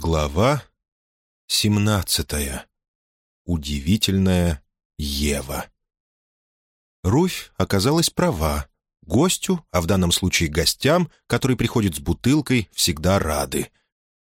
Глава семнадцатая. Удивительная Ева. Руфь оказалась права. Гостю, а в данном случае гостям, который приходит с бутылкой, всегда рады.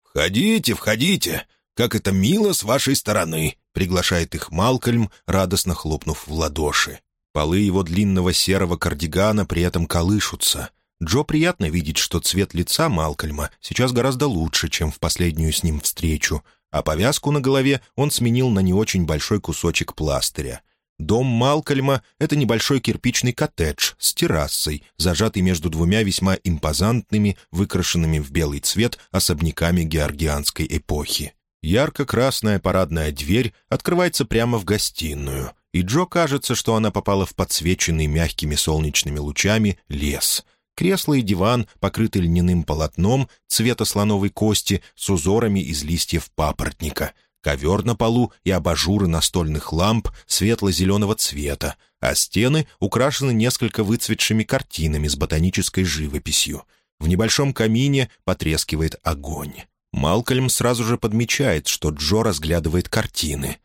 «Входите, входите! Как это мило с вашей стороны!» — приглашает их Малкольм, радостно хлопнув в ладоши. Полы его длинного серого кардигана при этом колышутся. Джо приятно видеть, что цвет лица Малкольма сейчас гораздо лучше, чем в последнюю с ним встречу, а повязку на голове он сменил на не очень большой кусочек пластыря. Дом Малкольма — это небольшой кирпичный коттедж с террасой, зажатый между двумя весьма импозантными, выкрашенными в белый цвет особняками георгианской эпохи. Ярко-красная парадная дверь открывается прямо в гостиную, и Джо кажется, что она попала в подсвеченный мягкими солнечными лучами лес — Кресло и диван покрыты льняным полотном цвета слоновой кости с узорами из листьев папоротника. Ковер на полу и абажуры настольных ламп светло-зеленого цвета, а стены украшены несколько выцветшими картинами с ботанической живописью. В небольшом камине потрескивает огонь. Малкольм сразу же подмечает, что Джо разглядывает картины.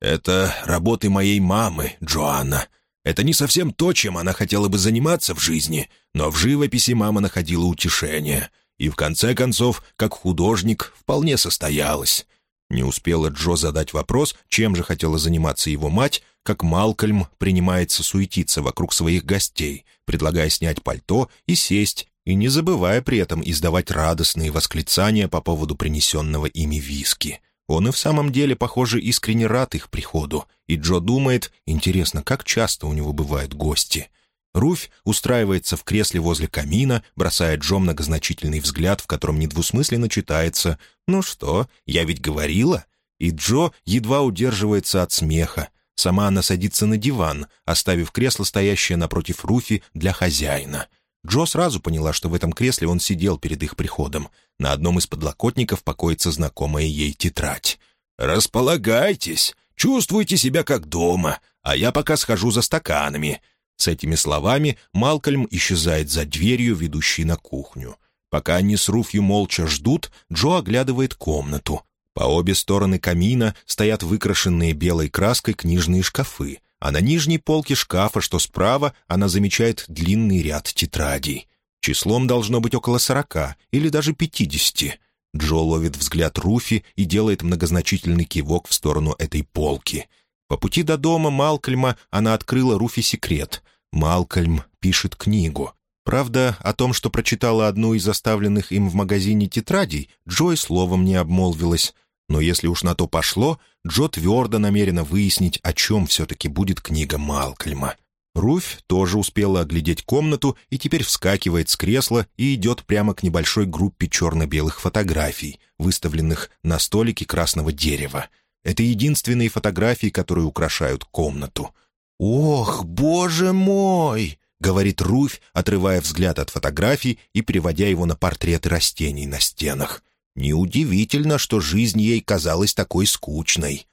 «Это работы моей мамы, Джоанна», это не совсем то, чем она хотела бы заниматься в жизни, но в живописи мама находила утешение. И в конце концов, как художник, вполне состоялась. Не успела Джо задать вопрос, чем же хотела заниматься его мать, как Малкольм принимается суетиться вокруг своих гостей, предлагая снять пальто и сесть, и не забывая при этом издавать радостные восклицания по поводу принесенного ими виски. Он и в самом деле, похоже, искренне рад их приходу, и Джо думает, интересно, как часто у него бывают гости. Руфь устраивается в кресле возле камина, бросая Джо многозначительный взгляд, в котором недвусмысленно читается «Ну что, я ведь говорила?» И Джо едва удерживается от смеха. Сама она садится на диван, оставив кресло, стоящее напротив Руфи, для хозяина — Джо сразу поняла, что в этом кресле он сидел перед их приходом. На одном из подлокотников покоится знакомая ей тетрадь. «Располагайтесь, чувствуйте себя как дома, а я пока схожу за стаканами». С этими словами Малкольм исчезает за дверью, ведущей на кухню. Пока они с Руфью молча ждут, Джо оглядывает комнату. По обе стороны камина стоят выкрашенные белой краской книжные шкафы — а на нижней полке шкафа, что справа, она замечает длинный ряд тетрадей. Числом должно быть около сорока или даже пятидесяти. Джо ловит взгляд Руфи и делает многозначительный кивок в сторону этой полки. По пути до дома Малкольма она открыла Руфи секрет. Малкольм пишет книгу. Правда, о том, что прочитала одну из оставленных им в магазине тетрадей, Джой словом не обмолвилась. Но если уж на то пошло, Джо твердо намерена выяснить, о чем все-таки будет книга Малкольма. Руфь тоже успела оглядеть комнату и теперь вскакивает с кресла и идет прямо к небольшой группе черно-белых фотографий, выставленных на столике красного дерева. Это единственные фотографии, которые украшают комнату. «Ох, боже мой!» — говорит Руфь, отрывая взгляд от фотографий и переводя его на портреты растений на стенах. Неудивительно, что жизнь ей казалась такой скучной.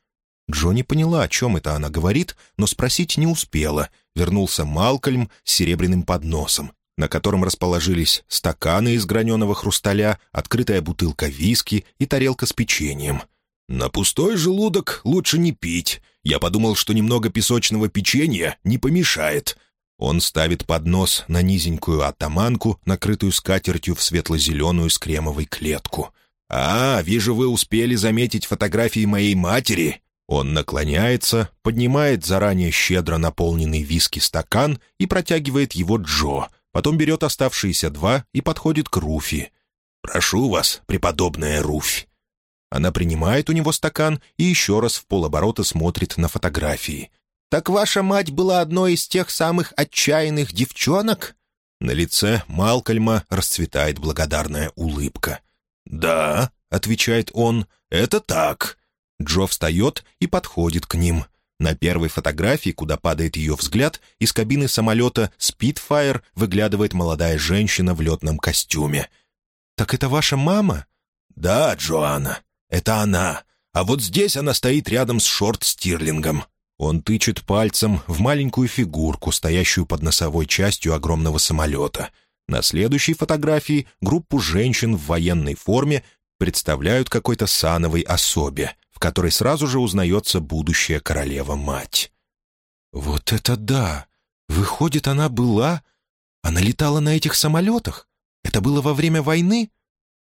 Джо не поняла, о чем это она говорит, но спросить не успела. Вернулся Малкольм с серебряным подносом, на котором расположились стаканы из граненого хрусталя, открытая бутылка виски и тарелка с печеньем. «На пустой желудок лучше не пить. Я подумал, что немного песочного печенья не помешает». Он ставит поднос на низенькую атаманку, накрытую скатертью в светло-зеленую с кремовой клетку — «А, вижу, вы успели заметить фотографии моей матери». Он наклоняется, поднимает заранее щедро наполненный виски стакан и протягивает его Джо, потом берет оставшиеся два и подходит к Руфи. «Прошу вас, преподобная Руфь». Она принимает у него стакан и еще раз в полоборота смотрит на фотографии. «Так ваша мать была одной из тех самых отчаянных девчонок?» На лице Малкольма расцветает благодарная улыбка. «Да», — отвечает он, — «это так». Джо встает и подходит к ним. На первой фотографии, куда падает ее взгляд, из кабины самолета «Спитфайр» выглядывает молодая женщина в летном костюме. «Так это ваша мама?» «Да, Джоанна, это она. А вот здесь она стоит рядом с шорт-стирлингом». Он тычет пальцем в маленькую фигурку, стоящую под носовой частью огромного самолета — на следующей фотографии группу женщин в военной форме представляют какой-то сановой особе, в которой сразу же узнается будущая королева-мать. «Вот это да! Выходит, она была... Она летала на этих самолетах? Это было во время войны?»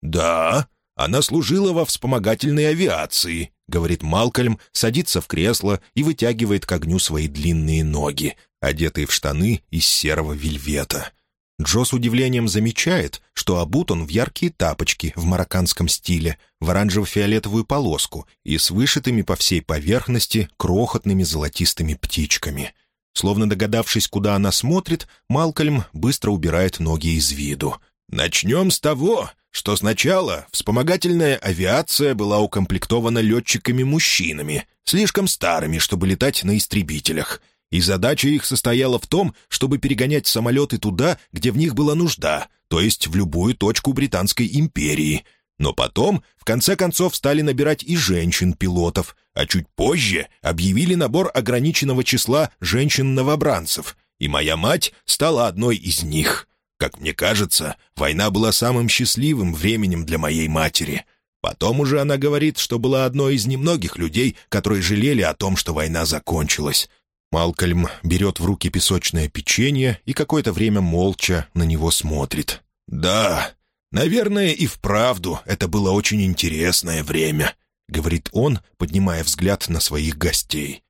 «Да, она служила во вспомогательной авиации», — говорит Малкольм, садится в кресло и вытягивает к огню свои длинные ноги, одетые в штаны из серого вельвета. Джо с удивлением замечает, что обут он в яркие тапочки в марокканском стиле, в оранжево-фиолетовую полоску и с вышитыми по всей поверхности крохотными золотистыми птичками. Словно догадавшись, куда она смотрит, Малкольм быстро убирает ноги из виду. «Начнем с того, что сначала вспомогательная авиация была укомплектована летчиками-мужчинами, слишком старыми, чтобы летать на истребителях» и задача их состояла в том, чтобы перегонять самолеты туда, где в них была нужда, то есть в любую точку Британской империи. Но потом, в конце концов, стали набирать и женщин-пилотов, а чуть позже объявили набор ограниченного числа женщин-новобранцев, и моя мать стала одной из них. Как мне кажется, война была самым счастливым временем для моей матери. Потом уже она говорит, что была одной из немногих людей, которые жалели о том, что война закончилась, Малкольм берет в руки песочное печенье и какое-то время молча на него смотрит. «Да, наверное, и вправду это было очень интересное время», — говорит он, поднимая взгляд на своих гостей.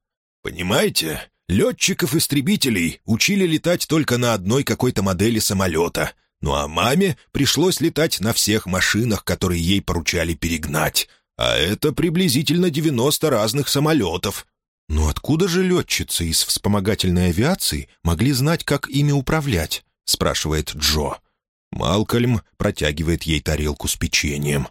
«Понимаете, летчиков-истребителей учили летать только на одной какой-то модели самолета, ну а маме пришлось летать на всех машинах, которые ей поручали перегнать. А это приблизительно 90 разных самолетов, «Но откуда же летчицы из вспомогательной авиации могли знать, как ими управлять?» — спрашивает Джо. Малкольм протягивает ей тарелку с печеньем.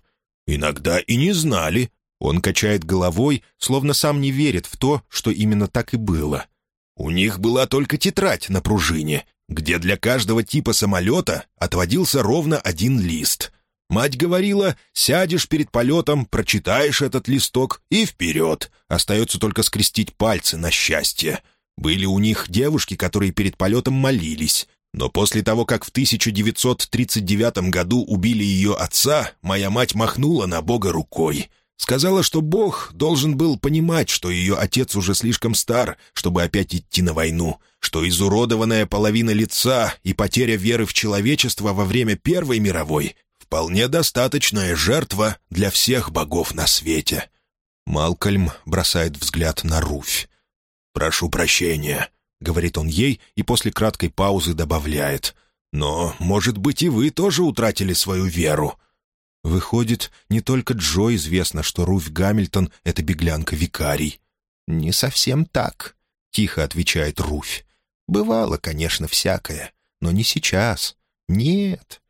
«Иногда и не знали». Он качает головой, словно сам не верит в то, что именно так и было. «У них была только тетрадь на пружине, где для каждого типа самолета отводился ровно один лист. Мать говорила, сядешь перед полетом, прочитаешь этот листок и вперед. Остается только скрестить пальцы на счастье. Были у них девушки, которые перед полетом молились. Но после того, как в 1939 году убили ее отца, моя мать махнула на Бога рукой. Сказала, что Бог должен был понимать, что ее отец уже слишком стар, чтобы опять идти на войну, что изуродованная половина лица и потеря веры в человечество во время Первой мировой вполне достаточная жертва для всех богов на свете». Малкольм бросает взгляд на Руфь. «Прошу прощения», — говорит он ей и после краткой паузы добавляет. «Но, может быть, и вы тоже утратили свою веру». Выходит, не только Джо известно, что Руфь Гамильтон — это беглянка-викарий. «Не совсем так», — тихо отвечает Руфь. «Бывало, конечно, всякое, но не сейчас. Нет,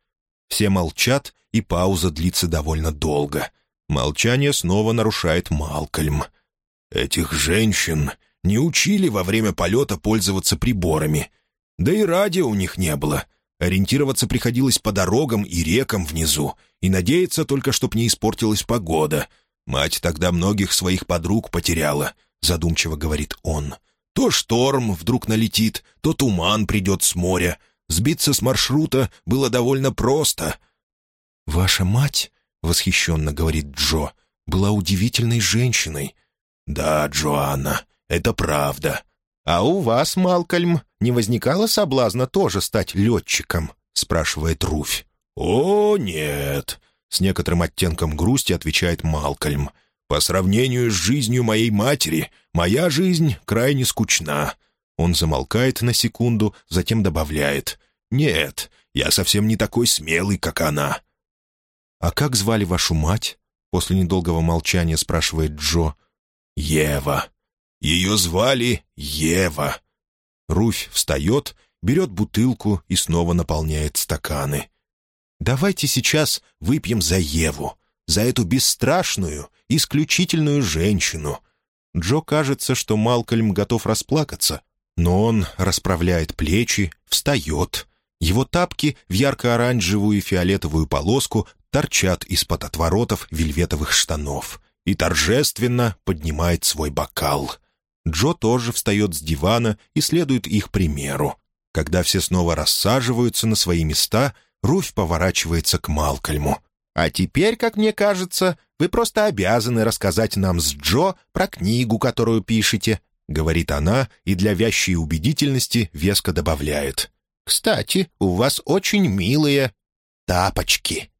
все молчат, и пауза длится довольно долго. Молчание снова нарушает Малкольм. «Этих женщин не учили во время полета пользоваться приборами. Да и радио у них не было. Ориентироваться приходилось по дорогам и рекам внизу, и надеяться только, чтоб не испортилась погода. Мать тогда многих своих подруг потеряла», — задумчиво говорит он. «То шторм вдруг налетит, то туман придет с моря, Сбиться с маршрута было довольно просто. «Ваша мать, — восхищенно говорит Джо, — была удивительной женщиной». «Да, Джоанна, это правда». «А у вас, Малкольм, не возникало соблазна тоже стать летчиком?» — спрашивает Руфь. «О, нет!» — с некоторым оттенком грусти отвечает Малкольм. «По сравнению с жизнью моей матери, моя жизнь крайне скучна. Он замолкает на секунду, затем добавляет. «Нет, я совсем не такой смелый, как она». «А как звали вашу мать?» После недолгого молчания спрашивает Джо. «Ева. Ее звали Ева». Руфь встает, берет бутылку и снова наполняет стаканы. «Давайте сейчас выпьем за Еву, за эту бесстрашную, исключительную женщину». Джо кажется, что Малкольм готов расплакаться, но он расправляет плечи, встает. Его тапки в ярко-оранжевую и фиолетовую полоску торчат из-под отворотов вельветовых штанов и торжественно поднимает свой бокал. Джо тоже встает с дивана и следует их примеру. Когда все снова рассаживаются на свои места, Руфь поворачивается к Малкольму. А теперь, как мне кажется, вы просто обязаны рассказать нам с Джо про книгу, которую пишете», — говорит она и для вящей убедительности веско добавляет. «Кстати, у вас очень милые тапочки».